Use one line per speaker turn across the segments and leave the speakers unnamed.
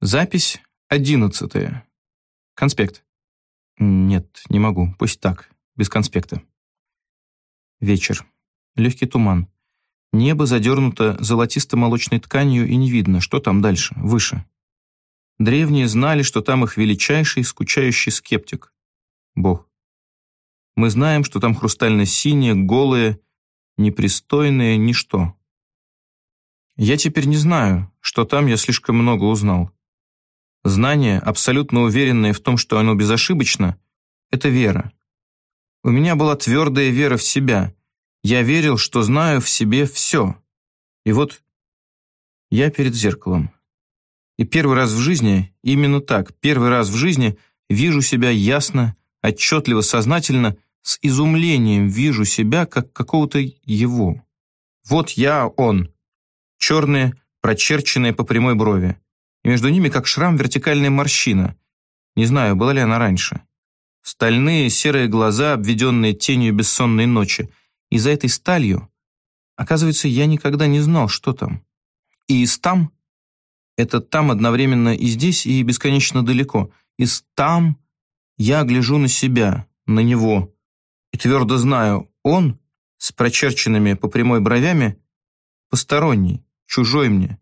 Запись одиннадцатая. Конспект. Нет, не могу. Пусть так, без конспекта. Вечер. Легкий туман. Небо задернуто золотисто-молочной тканью и не видно, что там дальше, выше. Древние знали, что там их величайший, скучающий скептик. Бог. Мы знаем, что там хрустально-синее, голое, непристойное ничто. Я теперь не знаю, что там я слишком много узнал. Знание, абсолютно уверенное в том, что оно безошибочно, это вера. У меня была твердая вера в себя. Я верил, что знаю в себе все. И вот я перед зеркалом. И первый раз в жизни, именно так, первый раз в жизни вижу себя ясно, отчетливо, сознательно, с изумлением вижу себя как какого-то его. Вот я он. Черные, прочерченные по прямой брови между ними как шрам вертикальная морщина. Не знаю, была ли она раньше. Стальные серые глаза, обведенные тенью бессонной ночи. И за этой сталью, оказывается, я никогда не знал, что там. И из там, это там одновременно и здесь, и бесконечно далеко. Из там я гляжу на себя, на него. И твердо знаю, он с прочерченными по прямой бровями посторонний, чужой мне.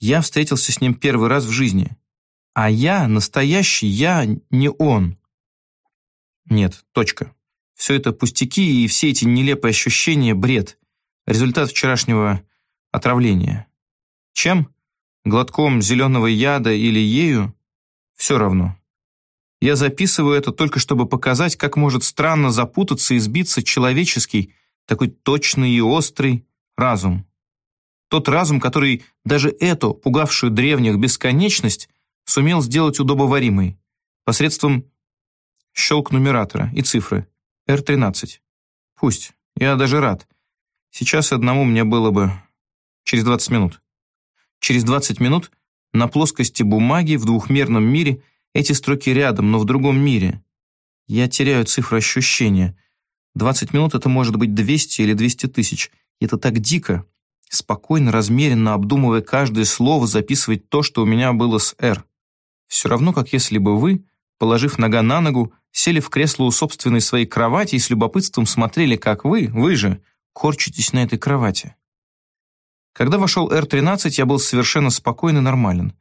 Я встретился с ним первый раз в жизни. А я, настоящий я, не он. Нет, точка. Все это пустяки и все эти нелепые ощущения – бред. Результат вчерашнего отравления. Чем? Глотком зеленого яда или ею? Все равно. Я записываю это только чтобы показать, как может странно запутаться и сбиться человеческий, такой точный и острый разум. Тот разум, который даже эту, пугавшую древних бесконечность, сумел сделать удобоваримой посредством щелк нумератора и цифры R13. Пусть, я даже рад. Сейчас одному мне было бы через 20 минут. Через 20 минут на плоскости бумаги в двухмерном мире эти строки рядом, но в другом мире. Я теряю цифру ощущения. 20 минут это может быть 200 или 200 тысяч. это так дико, Спокойно, размеренно, обдумывая каждое слово, записывать то, что у меня было с «Р». Все равно, как если бы вы, положив нога на ногу, сели в кресло у собственной своей кровати и с любопытством смотрели, как вы, вы же, корчитесь на этой кровати. Когда вошел Р-13, я был совершенно спокоен и нормален.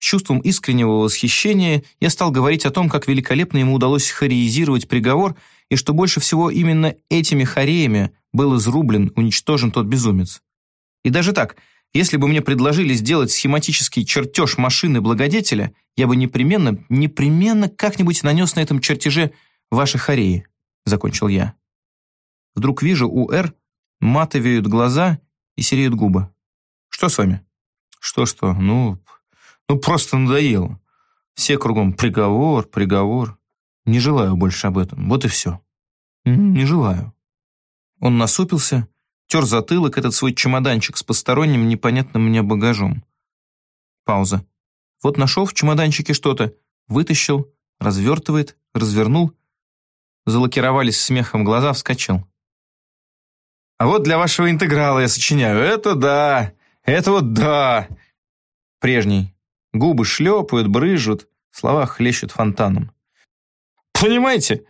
С чувством искреннего восхищения я стал говорить о том, как великолепно ему удалось хореизировать приговор, и что больше всего именно этими хореями был изрублен, уничтожен тот безумец. И даже так, если бы мне предложили сделать схематический чертеж машины благодетеля, я бы непременно, непременно как-нибудь нанес на этом чертеже ваши хореи, закончил я. Вдруг вижу, у Р матовеют глаза и сереют губы. Что с вами? Что-что? Ну, ну просто надоело. Все кругом приговор, приговор. Не желаю больше об этом. Вот и все. Не желаю. Он насупился тер затылок этот свой чемоданчик с посторонним непонятным мне багажом. Пауза. Вот нашел в чемоданчике что-то, вытащил, развертывает, развернул. Залакировались смехом глаза, вскочил. А вот для вашего интеграла я сочиняю. Это да, это вот да. Прежний. Губы шлепают, брыжут, слова хлещут фонтаном. Понимаете?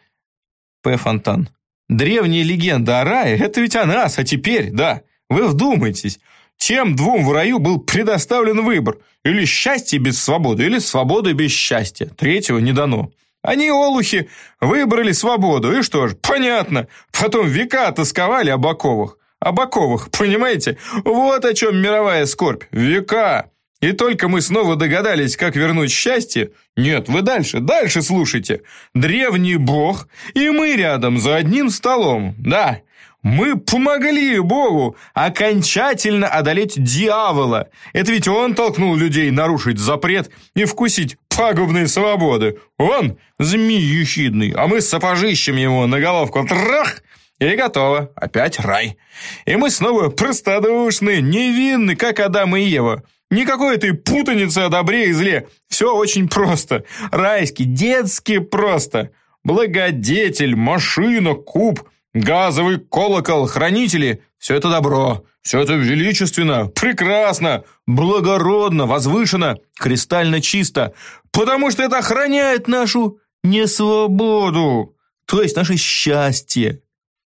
П. Фонтан. Древняя легенда о рае – это ведь о нас, а теперь, да, вы вдумайтесь, тем двум в раю был предоставлен выбор – или счастье без свободы, или свобода без счастья. Третьего не дано. Они, олухи, выбрали свободу, и что ж, понятно. Потом века тосковали о Баковых. О Баковых, понимаете? Вот о чем мировая скорбь. Века. И только мы снова догадались, как вернуть счастье. Нет, вы дальше, дальше слушайте. Древний бог, и мы рядом за одним столом. Да, мы помогли Богу окончательно одолеть дьявола. Это ведь он толкнул людей нарушить запрет и вкусить пагубные свободы. Он змей ехидный, а мы сапожищем его на головку трах, и готово, опять рай. И мы снова простодушны, невинны, как Адам и Ева. Никакой этой путаницы о добре и зле. Все очень просто. Райски, детски просто. Благодетель, машина, куб, газовый колокол, хранители, все это добро, все это величественно, прекрасно, благородно, возвышенно, кристально чисто, потому что это охраняет нашу несвободу, то есть наше счастье.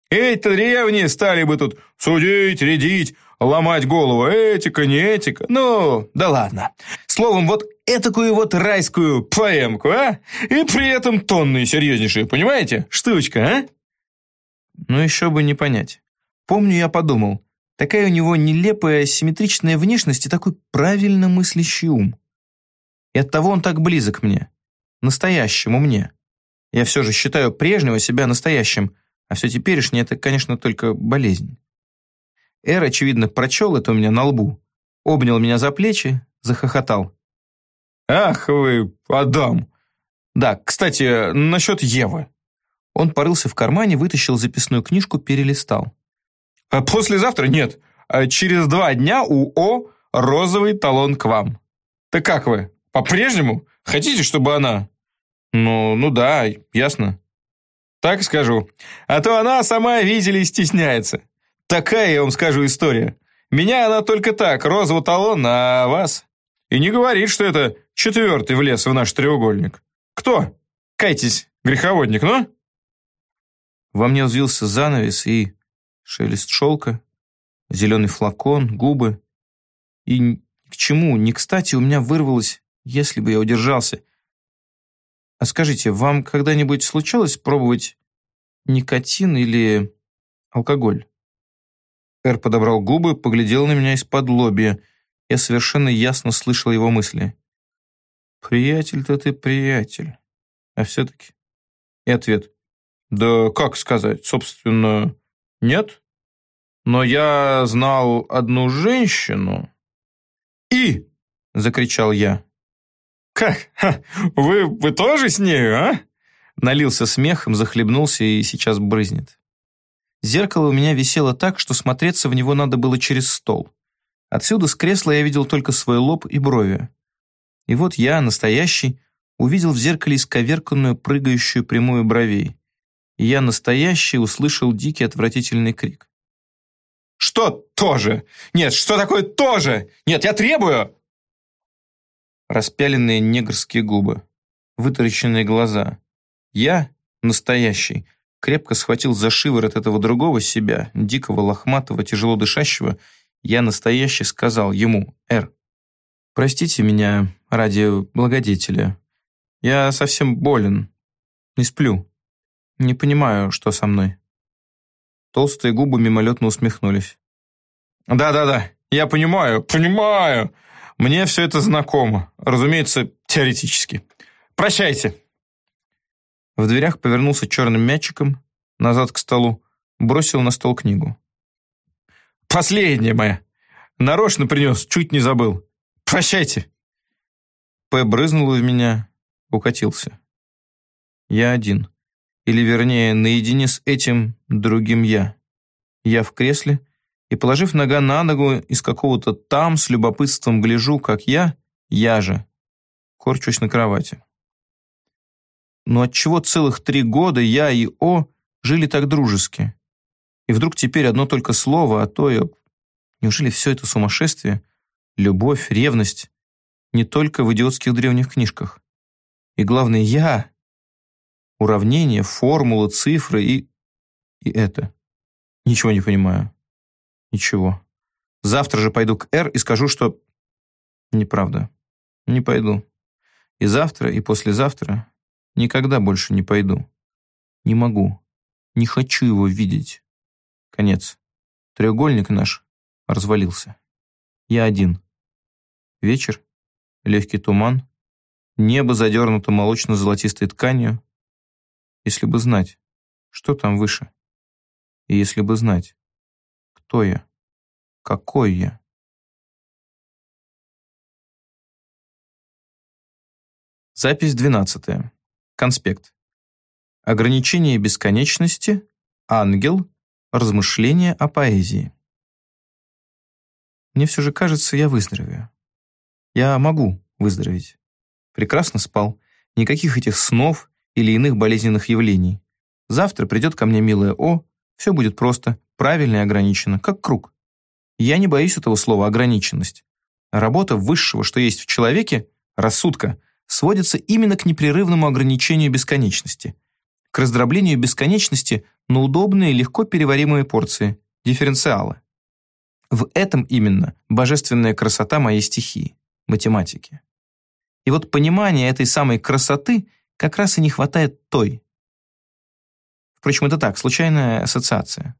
Эти древние стали бы тут судить, рядить, ломать голову. Этика, не этика. Ну, да ладно. Словом, вот этакую вот райскую поэмку, а? И при этом тонные серьезнейшие, понимаете? Штучка, а? Ну, еще бы не понять. Помню, я подумал, такая у него нелепая, симметричная внешность и такой правильно мыслящий ум. И оттого он так близок мне. Настоящему мне. Я все же считаю прежнего себя настоящим, а все теперешнее — это, конечно, только болезнь. Эр, очевидно, прочел это у меня на лбу, обнял меня за плечи, захохотал. «Ах вы, Адам!» «Да, кстати, насчет Евы». Он порылся в кармане, вытащил записную книжку, перелистал. А послезавтра нет. А через два дня у О розовый талон к вам. Так как вы? По-прежнему? Хотите, чтобы она? Ну, ну да, ясно. Так скажу. А то она сама, видели, стесняется. Такая, я вам скажу, история. Меня она только так, розовый талон, а вас? И не говорит, что это четвертый влез в наш треугольник. Кто? Кайтесь, греховодник, ну? Во мне взвился занавес, и шелест шелка, зеленый флакон, губы. И к чему, не кстати у меня вырвалось, если бы я удержался. А скажите, вам когда-нибудь случалось пробовать никотин или алкоголь? Эр подобрал губы, поглядел на меня из-под лобья. Я совершенно ясно слышал его мысли. «Приятель-то ты приятель. А все-таки...» И ответ. «Да как сказать, собственно, нет? Но я знал одну женщину. И, закричал я. Как? Ха, вы, вы тоже с нею, а? Налился смехом, захлебнулся и сейчас брызнет. Зеркало у меня висело так, что смотреться в него надо было через стол. Отсюда с кресла я видел только свой лоб и брови. И вот я, настоящий, увидел в зеркале исковерканную, прыгающую прямую бровей и я настоящий услышал дикий отвратительный крик. «Что тоже? Нет, что такое тоже? Нет, я требую!» Распяленные негрские губы, вытаращенные глаза. Я, настоящий, крепко схватил за шиворот этого другого себя, дикого, лохматого, тяжело дышащего. Я настоящий сказал ему, «Эр, простите меня ради благодетеля. Я совсем болен, не сплю. Не понимаю, что со мной». Толстые губы мимолетно усмехнулись. «Да-да-да, я понимаю, понимаю. Мне все это знакомо. Разумеется, теоретически. Прощайте». В дверях повернулся черным мячиком, назад к столу, бросил на стол книгу. «Последняя моя. Нарочно принес, чуть не забыл. Прощайте». П брызнул в меня, укатился. Я один. Или, вернее, наедине с этим другим я. Я в кресле, и, положив нога на ногу, из какого-то там с любопытством гляжу, как я, я же, корчусь на кровати. Но отчего целых три года я и О жили так дружески? И вдруг теперь одно только слово, а то и... Неужели все это сумасшествие, любовь, ревность не только в идиотских древних книжках? И главное, я, уравнения, формулы, цифры и... и это. Ничего не понимаю. Ничего. Завтра же пойду к Р и скажу, что... Неправда. Не пойду. И завтра, и послезавтра никогда больше не пойду. Не могу. Не хочу его видеть. Конец. Треугольник наш развалился. Я один. Вечер, легкий туман, небо задернуто молочно-золотистой тканью, если бы знать, что там выше. И если бы знать, кто я, какой я. Запись 12. Конспект. Ограничение бесконечности, ангел, размышления о поэзии. Мне все же кажется, я выздоровею. Я могу выздороветь. Прекрасно спал. Никаких этих снов или иных болезненных явлений. Завтра придет ко мне милая О, все будет просто. правильно и ограниченно, как круг. Я не боюсь этого слова «ограниченность». Работа высшего, что есть в человеке, рассудка, сводится именно к непрерывному ограничению бесконечности, к раздроблению бесконечности на удобные, легко переваримые порции, дифференциалы. В этом именно божественная красота моей стихии, математики. И вот понимания этой самой красоты как раз и не хватает той. Впрочем, это так, случайная ассоциация.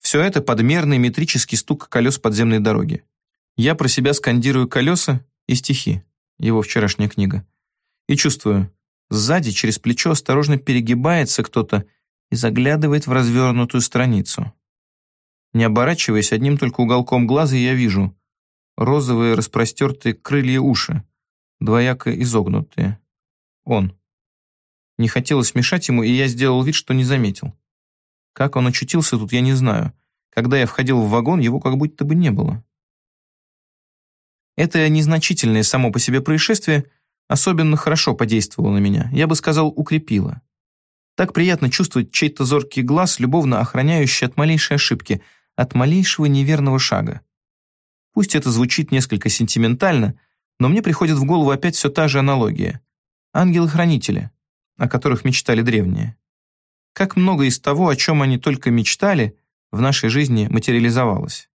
Все это подмерный метрический стук колес подземной дороги. Я про себя скандирую колеса и стихи, его вчерашняя книга, и чувствую, сзади через плечо осторожно перегибается кто-то и заглядывает в развернутую страницу. Не оборачиваясь, одним только уголком глаза я вижу розовые распростертые крылья уши, двояко изогнутые. Он. Не хотелось мешать ему, и я сделал вид, что не заметил. Как он очутился тут, я не знаю. Когда я входил в вагон, его как будто бы не было. Это незначительное само по себе происшествие особенно хорошо подействовало на меня, я бы сказал, укрепило. Так приятно чувствовать чей-то зоркий глаз, любовно охраняющий от малейшей ошибки, от малейшего неверного шага. Пусть это звучит несколько сентиментально, но мне приходит в голову опять все та же аналогия. Ангелы-хранители, о которых мечтали древние. Как много из того, о чем они только мечтали, в нашей жизни материализовалось.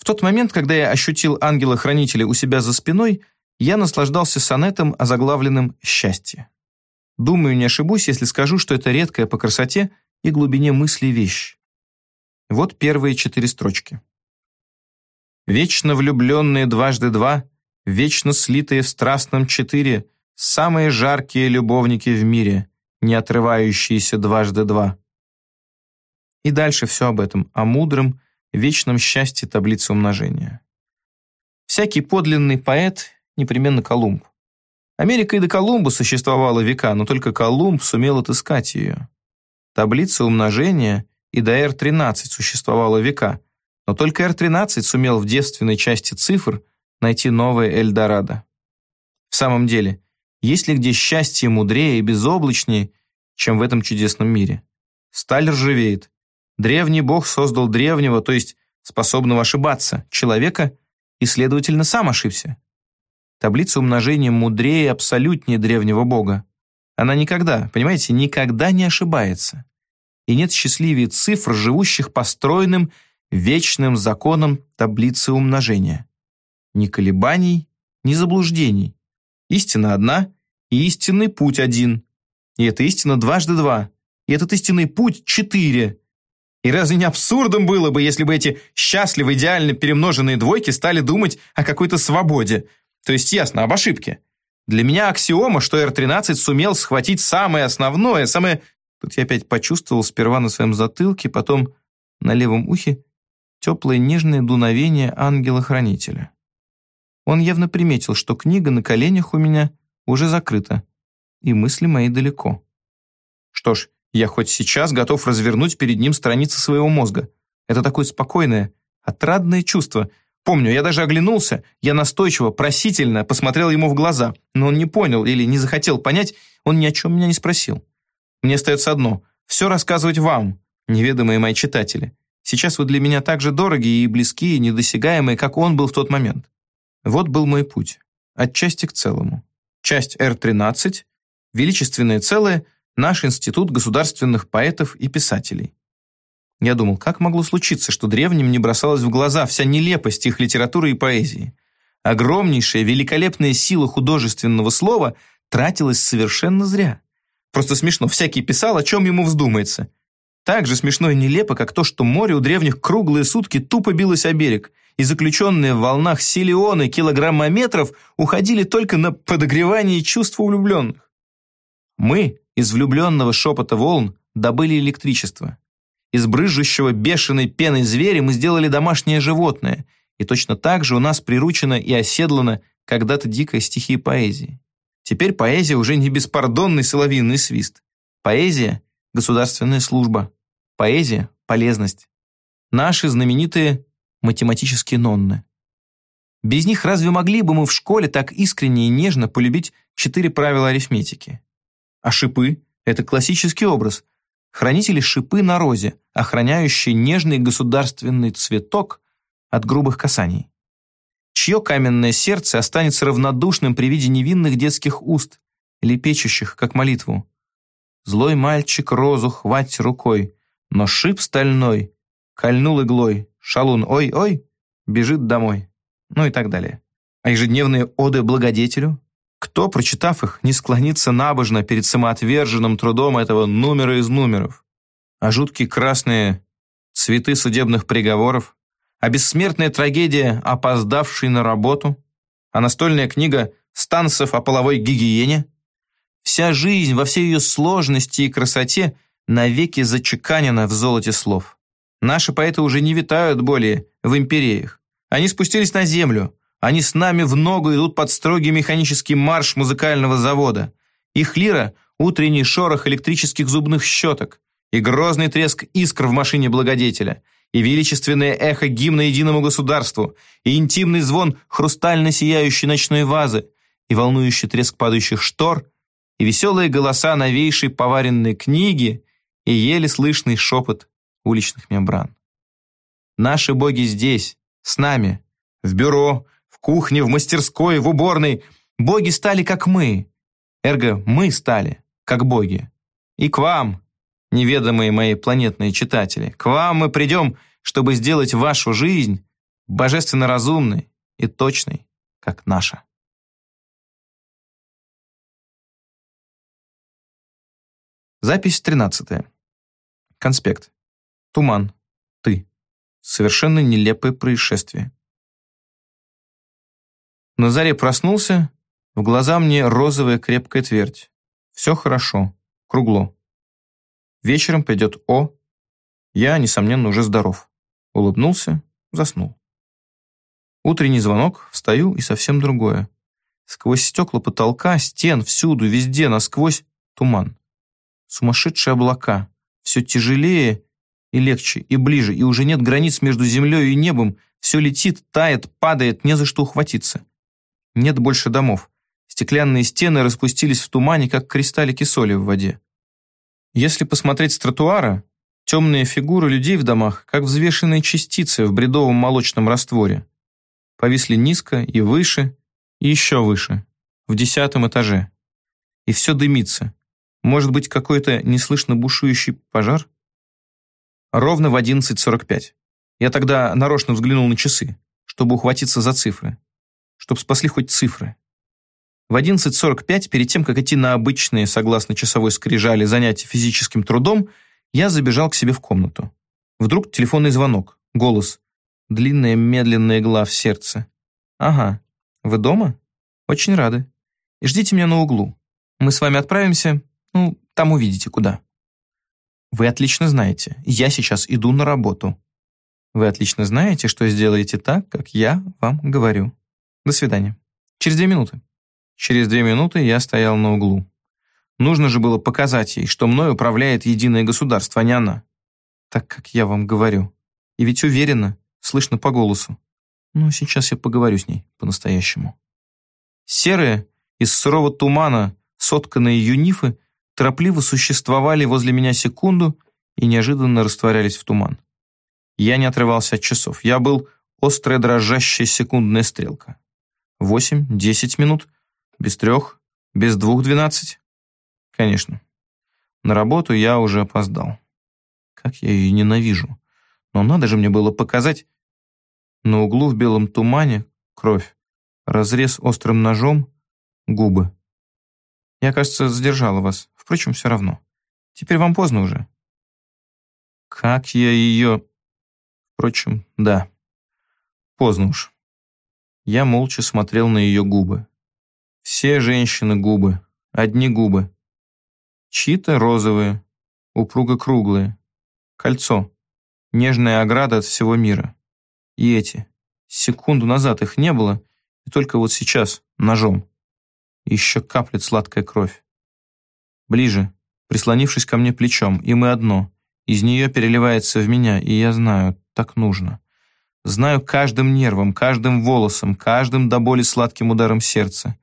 В тот момент, когда я ощутил ангела-хранителя у себя за спиной, я наслаждался сонетом, озаглавленным «Счастье». Думаю, не ошибусь, если скажу, что это редкая по красоте и глубине мысли вещь. Вот первые четыре строчки. «Вечно влюбленные дважды два, вечно слитые в страстном четыре, самые жаркие любовники в мире, не отрывающиеся дважды два». И дальше все об этом, о мудром, вечном счастье таблицы умножения. Всякий подлинный поэт непременно Колумб. Америка и до Колумба существовала века, но только Колумб сумел отыскать ее. Таблица умножения и до R13 существовала века, но только R13 сумел в девственной части цифр найти новое Эльдорадо. В самом деле, есть ли где счастье мудрее и безоблачнее, чем в этом чудесном мире? Сталь ржавеет, Древний бог создал древнего, то есть способного ошибаться, человека, и, следовательно, сам ошибся. Таблица умножения мудрее абсолютнее древнего бога. Она никогда, понимаете, никогда не ошибается. И нет счастливее цифр, живущих по стройным, вечным законам таблицы умножения. Ни колебаний, ни заблуждений. Истина одна, и истинный путь один. И эта истина дважды два. И этот истинный путь четыре. И разве не абсурдом было бы, если бы эти счастливо идеально перемноженные двойки стали думать о какой-то свободе? То есть, ясно, об ошибке. Для меня аксиома, что R13 сумел схватить самое основное, самое... Тут я опять почувствовал сперва на своем затылке, потом на левом ухе теплое нежное дуновение ангела-хранителя. Он явно приметил, что книга на коленях у меня уже закрыта, и мысли мои далеко. Что ж, я хоть сейчас готов развернуть перед ним страницы своего мозга. Это такое спокойное, отрадное чувство. Помню, я даже оглянулся, я настойчиво, просительно посмотрел ему в глаза, но он не понял или не захотел понять, он ни о чем меня не спросил. Мне остается одно — все рассказывать вам, неведомые мои читатели. Сейчас вы для меня так же дороги и близкие, и недосягаемые, как он был в тот момент. Вот был мой путь. От части к целому. Часть R13, величественное целое — наш институт государственных поэтов и писателей. Я думал, как могло случиться, что древним не бросалась в глаза вся нелепость их литературы и поэзии. Огромнейшая, великолепная сила художественного слова тратилась совершенно зря. Просто смешно, всякий писал, о чем ему вздумается. Так же смешно и нелепо, как то, что море у древних круглые сутки тупо билось о берег, и заключенные в волнах силионы килограммометров уходили только на подогревание чувств влюбленных. Мы, из влюбленного шепота волн добыли электричество. Из брызжущего бешеной пеной зверя мы сделали домашнее животное, и точно так же у нас приручено и оседлано когда-то дикая стихия поэзии. Теперь поэзия уже не беспардонный соловьиный свист. Поэзия — государственная служба. Поэзия — полезность. Наши знаменитые математические нонны. Без них разве могли бы мы в школе так искренне и нежно полюбить четыре правила арифметики? А шипы — это классический образ. хранители шипы на розе, охраняющие нежный государственный цветок от грубых касаний. Чье каменное сердце останется равнодушным при виде невинных детских уст, лепечущих, как молитву. Злой мальчик розу хвать рукой, но шип стальной, кольнул иглой, шалун ой-ой, бежит домой. Ну и так далее. А ежедневные оды благодетелю? Кто, прочитав их, не склонится набожно перед самоотверженным трудом этого номера из номеров? А жуткие красные цветы судебных приговоров? А бессмертная трагедия, опоздавшей на работу? А настольная книга «Станцев о половой гигиене»? Вся жизнь во всей ее сложности и красоте навеки зачеканена в золоте слов. Наши поэты уже не витают более в империях. Они спустились на землю, они с нами в ногу идут под строгий механический марш музыкального завода. Их лира — утренний шорох электрических зубных щеток, и грозный треск искр в машине благодетеля, и величественное эхо гимна единому государству, и интимный звон хрустально сияющей ночной вазы, и волнующий треск падающих штор, и веселые голоса новейшей поваренной книги, и еле слышный шепот уличных мембран. Наши боги здесь, с нами, в бюро, кухне, в мастерской, в уборной. Боги стали как мы. Эрго, мы стали как боги. И к вам, неведомые мои планетные читатели, к вам мы придем, чтобы сделать вашу жизнь божественно разумной и точной, как наша. Запись 13. Конспект. Туман. Ты. Совершенно нелепое происшествие. На заре проснулся, в глаза мне розовая крепкая твердь. Все хорошо, кругло. Вечером придет О. Я, несомненно, уже здоров. Улыбнулся, заснул. Утренний звонок, встаю и совсем другое. Сквозь стекла потолка, стен, всюду, везде, насквозь туман. Сумасшедшие облака. Все тяжелее и легче, и ближе, и уже нет границ между землей и небом. Все летит, тает, падает, не за что ухватиться. Нет больше домов. Стеклянные стены распустились в тумане, как кристаллики соли в воде. Если посмотреть с тротуара, темные фигуры людей в домах, как взвешенные частицы в бредовом молочном растворе. Повисли низко и выше, и еще выше, в десятом этаже. И все дымится. Может быть, какой-то неслышно бушующий пожар? Ровно в 11.45. Я тогда нарочно взглянул на часы, чтобы ухватиться за цифры чтобы спасли хоть цифры. В 11.45, перед тем, как идти на обычные, согласно часовой скрижали, занятия физическим трудом, я забежал к себе в комнату. Вдруг телефонный звонок, голос, длинная медленная игла в сердце. «Ага, вы дома? Очень рады. И ждите меня на углу. Мы с вами отправимся, ну, там увидите, куда». «Вы отлично знаете, я сейчас иду на работу». «Вы отлично знаете, что сделаете так, как я вам говорю». До свидания. Через две минуты. Через две минуты я стоял на углу. Нужно же было показать ей, что мной управляет единое государство, а не она. Так как я вам говорю. И ведь уверенно, слышно по голосу. Ну, сейчас я поговорю с ней по-настоящему. Серые, из сырого тумана, сотканные юнифы торопливо существовали возле меня секунду и неожиданно растворялись в туман. Я не отрывался от часов. Я был острая дрожащая секундная стрелка. Восемь, десять минут, без трех, без двух двенадцать. Конечно. На работу я уже опоздал. Как я ее ненавижу. Но надо же мне было показать. На углу в белом тумане кровь, разрез острым ножом, губы. Я, кажется, задержала вас. Впрочем, все равно. Теперь вам поздно уже. Как я ее... Впрочем, да. Поздно уж. Я молча смотрел на ее губы. Все женщины губы, одни губы. Чьи-то розовые, упруго круглые. Кольцо, нежная ограда от всего мира. И эти. Секунду назад их не было, и только вот сейчас, ножом. Еще каплет сладкая кровь. Ближе, прислонившись ко мне плечом, и мы одно. Из нее переливается в меня, и я знаю, так нужно. Знаю каждым нервом, каждым волосом, каждым до боли сладким ударом сердца.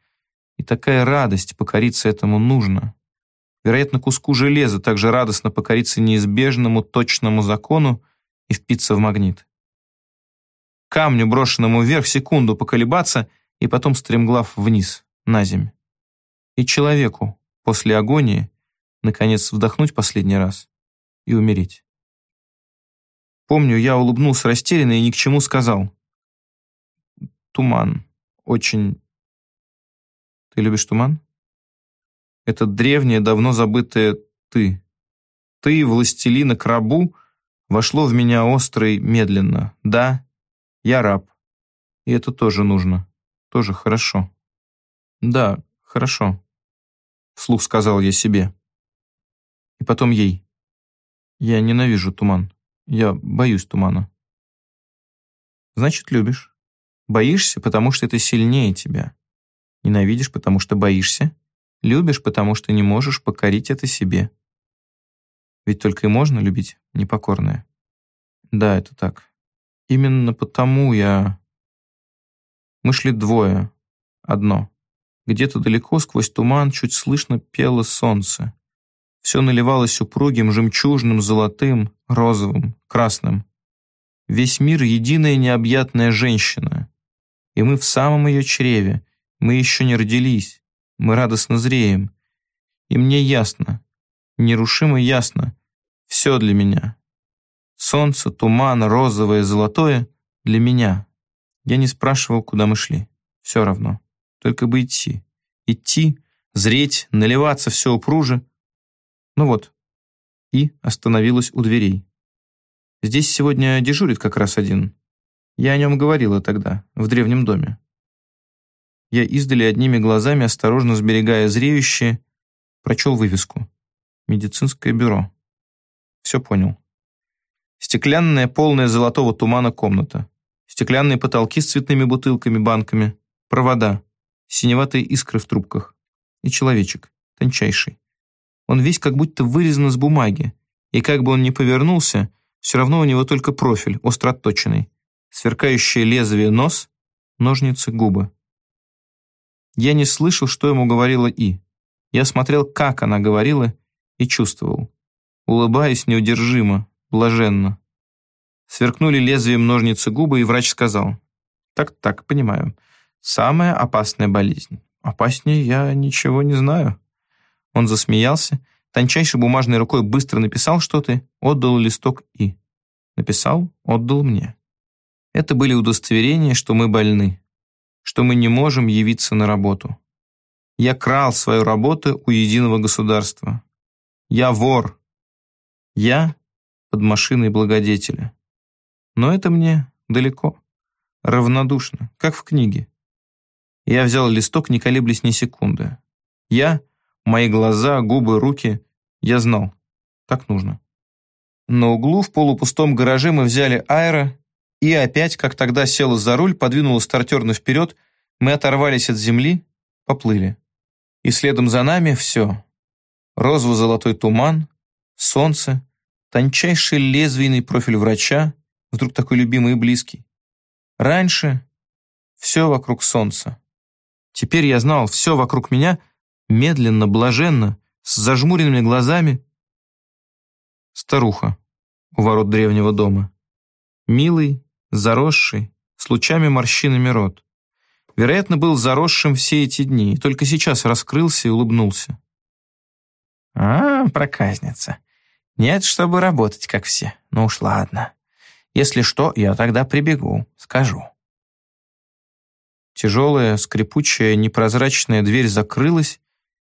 И такая радость покориться этому нужно. Вероятно, куску железа также радостно покориться неизбежному точному закону и впиться в магнит. Камню, брошенному вверх, секунду поколебаться и потом стремглав вниз, на земь. И человеку после агонии наконец вдохнуть последний раз и умереть. Помню, я улыбнулся растерянно и ни к чему сказал. Туман. Очень... Ты любишь туман? Это древнее, давно забытое «ты». «Ты, властелина к рабу», вошло в меня остро медленно. Да, я раб. И это тоже нужно. Тоже хорошо. Да, хорошо. Вслух сказал я себе. И потом ей. Я ненавижу туман. Я боюсь тумана. Значит, любишь. Боишься, потому что это сильнее тебя. Ненавидишь, потому что боишься. Любишь, потому что не можешь покорить это себе. Ведь только и можно любить непокорное. Да, это так. Именно потому я... Мы шли двое. Одно. Где-то далеко сквозь туман чуть слышно пело солнце. Все наливалось упругим, жемчужным, золотым, розовым, красным. Весь мир — единая необъятная женщина. И мы в самом ее чреве. Мы еще не родились. Мы радостно зреем. И мне ясно, нерушимо ясно, все для меня. Солнце, туман, розовое, золотое — для меня. Я не спрашивал, куда мы шли. Все равно. Только бы идти. Идти, зреть, наливаться все упруже — ну вот. И остановилась у дверей. Здесь сегодня дежурит как раз один. Я о нем говорила тогда, в древнем доме. Я издали одними глазами, осторожно сберегая зреющее, прочел вывеску. Медицинское бюро. Все понял. Стеклянная, полная золотого тумана комната. Стеклянные потолки с цветными бутылками, банками. Провода. Синеватые искры в трубках. И человечек, тончайший. Он весь как будто вырезан из бумаги, и как бы он ни повернулся, все равно у него только профиль, остро отточенный, сверкающее лезвие нос, ножницы губы. Я не слышал, что ему говорила И. Я смотрел, как она говорила, и чувствовал. Улыбаясь неудержимо, блаженно. Сверкнули лезвием ножницы губы, и врач сказал. «Так-так, понимаю. Самая опасная болезнь. Опаснее я ничего не знаю». Он засмеялся, тончайшей бумажной рукой быстро написал что-то, отдал листок и... Написал, отдал мне. Это были удостоверения, что мы больны, что мы не можем явиться на работу. Я крал свою работу у единого государства. Я вор. Я под машиной благодетеля. Но это мне далеко, равнодушно, как в книге. Я взял листок, не колеблясь ни секунды. Я Мои глаза, губы, руки. Я знал. Так нужно. На углу в полупустом гараже мы взяли аэро, и опять, как тогда села за руль, подвинула стартерно вперед, мы оторвались от земли, поплыли. И следом за нами все. Розово-золотой туман, солнце, тончайший лезвийный профиль врача, вдруг такой любимый и близкий. Раньше все вокруг солнца. Теперь я знал, все вокруг меня медленно, блаженно, с зажмуренными глазами. Старуха у ворот древнего дома. Милый, заросший, с лучами морщинами рот. Вероятно, был заросшим все эти дни, и только сейчас раскрылся и улыбнулся. «А, проказница. Нет, чтобы работать, как все. Ну уж ладно. Если что, я тогда прибегу, скажу». Тяжелая, скрипучая, непрозрачная дверь закрылась,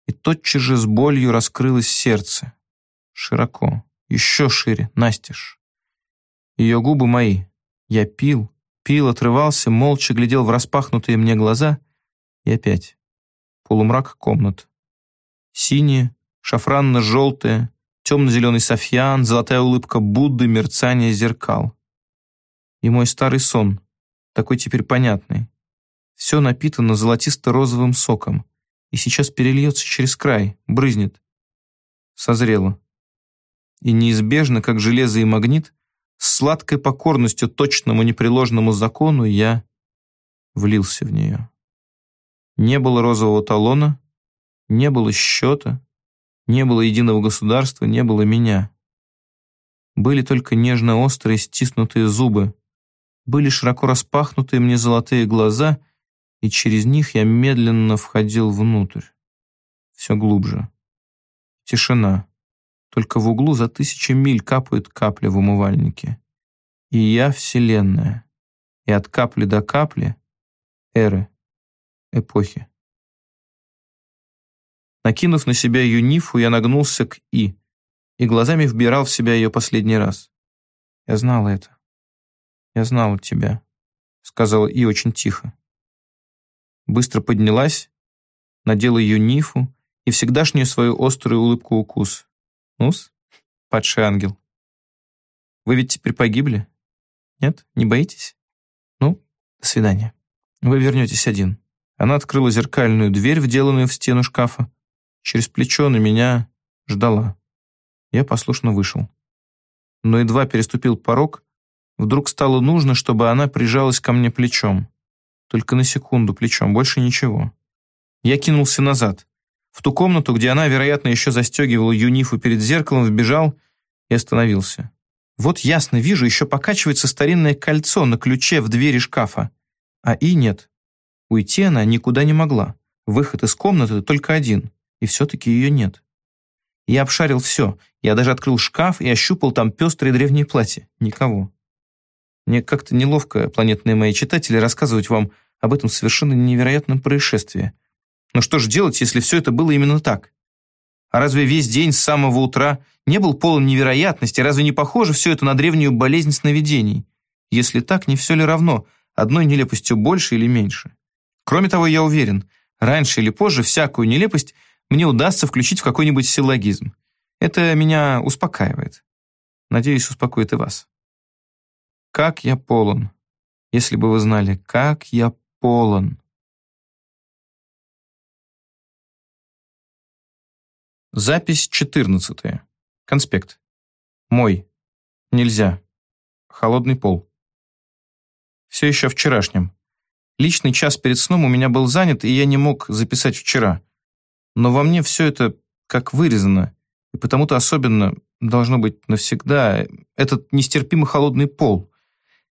и тотчас же с болью раскрылось сердце. Широко, еще шире, настежь. Ее губы мои. Я пил, пил, отрывался, молча глядел в распахнутые мне глаза и опять. Полумрак комнат. Синие, шафранно-желтые, темно-зеленый софьян, золотая улыбка Будды, мерцание зеркал. И мой старый сон, такой теперь понятный. Все напитано золотисто-розовым соком и сейчас перельется через край, брызнет. Созрело. И неизбежно, как железо и магнит, с сладкой покорностью точному непреложному закону я влился в нее. Не было розового талона, не было счета, Не было единого государства, не было меня. Были только нежно-острые стиснутые зубы, были широко распахнутые мне золотые глаза, и через них я медленно входил внутрь. Все глубже. Тишина. Только в углу за тысячи миль капает капля в умывальнике. И я — Вселенная. И от капли до капли — эры, эпохи. Накинув на себя юнифу, я нагнулся к И и глазами вбирал в себя ее последний раз. Я знала это. Я знала тебя, сказала И очень тихо. Быстро поднялась, надела юнифу и всегдашнюю свою острую улыбку укус. Нус, падший ангел. Вы ведь теперь погибли? Нет? Не боитесь? Ну, до свидания. Вы вернетесь один. Она открыла зеркальную дверь, вделанную в стену шкафа. Через плечо на меня ждала. Я послушно вышел. Но едва переступил порог, вдруг стало нужно, чтобы она прижалась ко мне плечом. Только на секунду плечом, больше ничего. Я кинулся назад. В ту комнату, где она, вероятно, еще застегивала юнифу перед зеркалом, вбежал и остановился. Вот ясно вижу, еще покачивается старинное кольцо на ключе в двери шкафа. А и нет. Уйти она никуда не могла. Выход из комнаты только один, и все-таки ее нет. Я обшарил все. Я даже открыл шкаф и ощупал там пестрые древние платья. Никого. Мне как-то неловко, планетные мои читатели, рассказывать вам об этом совершенно невероятном происшествии. Но что же делать, если все это было именно так? А разве весь день с самого утра не был полон невероятности? Разве не похоже все это на древнюю болезнь сновидений? Если так, не все ли равно, одной нелепостью больше или меньше? Кроме того, я уверен, раньше или позже всякую нелепость мне удастся включить в какой-нибудь силлогизм. Это меня успокаивает. Надеюсь, успокоит и вас. Как я полон. Если бы вы знали, как я полон. Запись 14. Конспект. Мой. Нельзя. Холодный пол. Все еще вчерашнем. Личный час перед сном у меня был занят, и я не мог записать вчера. Но во мне все это как вырезано, и потому-то особенно должно быть навсегда этот нестерпимо холодный пол.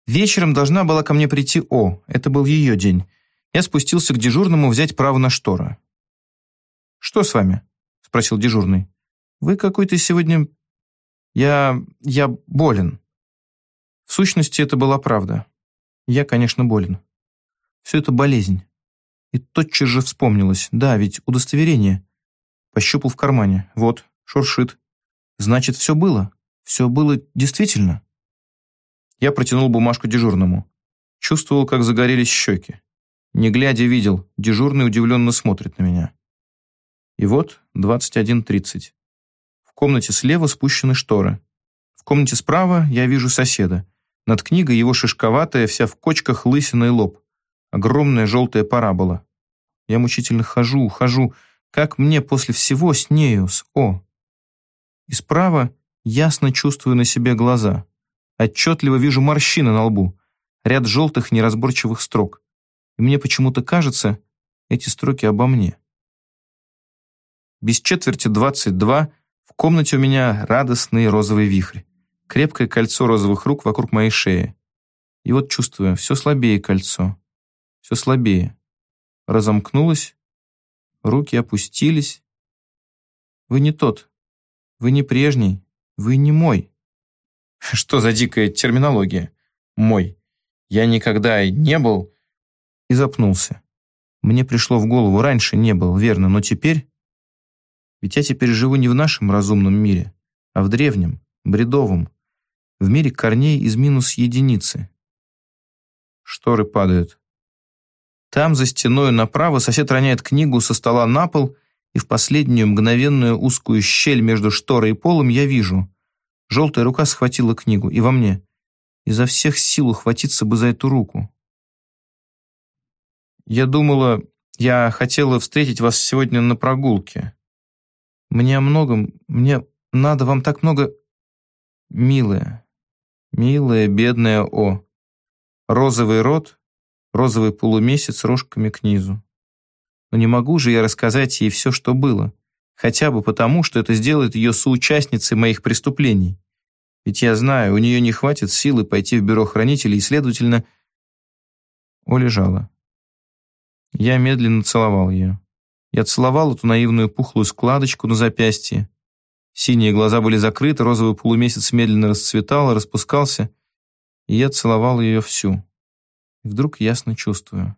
Вечером должна была ко мне прийти О, это был ее день. Я спустился к дежурному взять право на штора. «Что с вами?» спросил дежурный. «Вы какой-то сегодня...» «Я... я болен». В сущности, это была правда. Я, конечно, болен. Все это болезнь. И тотчас же вспомнилось. Да, ведь удостоверение. Пощупал в кармане. Вот, шуршит. Значит, все было. Все было действительно. Я протянул бумажку дежурному. Чувствовал, как загорелись щеки. Не глядя, видел, дежурный удивленно смотрит на меня. И вот 21.30. В комнате слева спущены шторы. В комнате справа я вижу соседа. Над книгой его шишковатая, вся в кочках лысина и лоб. Огромная желтая парабола. Я мучительно хожу, хожу. Как мне после всего с нею, с О? И справа ясно чувствую на себе глаза. Отчетливо вижу морщины на лбу. Ряд желтых неразборчивых строк. И мне почему-то кажется, эти строки обо мне. Без четверти двадцать два в комнате у меня радостный розовый вихрь. Крепкое кольцо розовых рук вокруг моей шеи. И вот чувствую, все слабее кольцо. Все слабее. Разомкнулось. Руки опустились. Вы не тот. Вы не прежний. Вы не мой. Что за дикая терминология? Мой. Я никогда и не был. И запнулся. Мне пришло в голову, раньше не был, верно, но теперь ведь я теперь живу не в нашем разумном мире, а в древнем, бредовом, в мире корней из минус единицы. Шторы падают. Там, за стеной направо, сосед роняет книгу со стола на пол, и в последнюю мгновенную узкую щель между шторой и полом я вижу. Желтая рука схватила книгу, и во мне. Изо всех сил ухватиться бы за эту руку. Я думала, я хотела встретить вас сегодня на прогулке. Мне о многом, мне надо вам так много... Милая, милая, бедная О. Розовый рот, розовый полумесяц рожками к низу. Но не могу же я рассказать ей все, что было. Хотя бы потому, что это сделает ее соучастницей моих преступлений. Ведь я знаю, у нее не хватит силы пойти в бюро хранителей, и, следовательно, О лежала. Я медленно целовал ее. Я целовал эту наивную пухлую складочку на запястье. Синие глаза были закрыты, розовый полумесяц медленно расцветал, распускался, и я целовал ее всю. И вдруг ясно чувствую.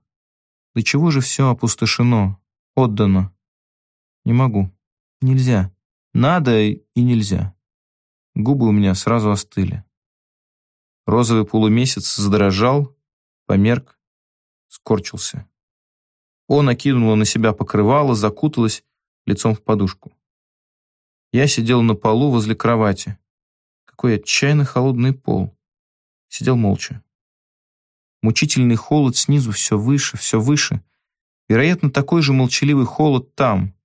До чего же все опустошено, отдано? Не могу. Нельзя. Надо и нельзя. Губы у меня сразу остыли. Розовый полумесяц задрожал, померк, скорчился. Он окинула на себя покрывало, закуталась лицом в подушку. Я сидел на полу возле кровати. Какой отчаянно холодный пол. Сидел молча. Мучительный холод снизу все выше, все выше. Вероятно, такой же молчаливый холод там,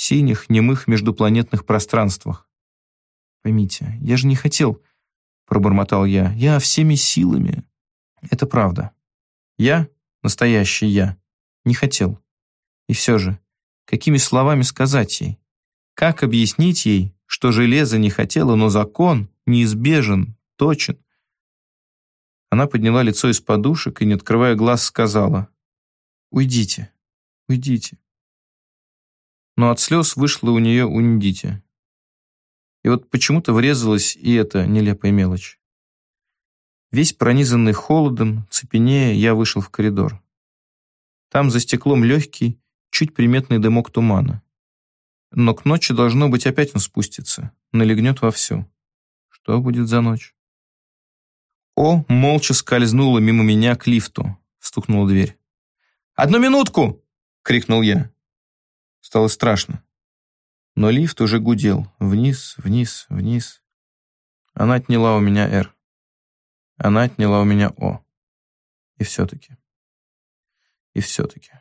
синих, немых междупланетных пространствах. Поймите, я же не хотел, пробормотал я. Я всеми силами. Это правда. Я, настоящий я, не хотел. И все же, какими словами сказать ей? Как объяснить ей, что железо не хотело, но закон неизбежен, точен? Она подняла лицо из подушек и, не открывая глаз, сказала «Уйдите, уйдите». Но от слез вышло у нее «Уйдите». И вот почему-то врезалась и эта нелепая мелочь. Весь пронизанный холодом, цепенея, я вышел в коридор. Там за стеклом легкий, чуть приметный дымок тумана. Но к ночи должно быть опять он спустится, налегнет вовсю. Что будет за ночь? О, молча скользнула мимо меня к лифту, стукнула дверь. «Одну минутку!» — крикнул я. Стало страшно. Но лифт уже гудел. Вниз, вниз, вниз. Она отняла у меня «Р». Она отняла у меня «О». И все-таки. И все-таки.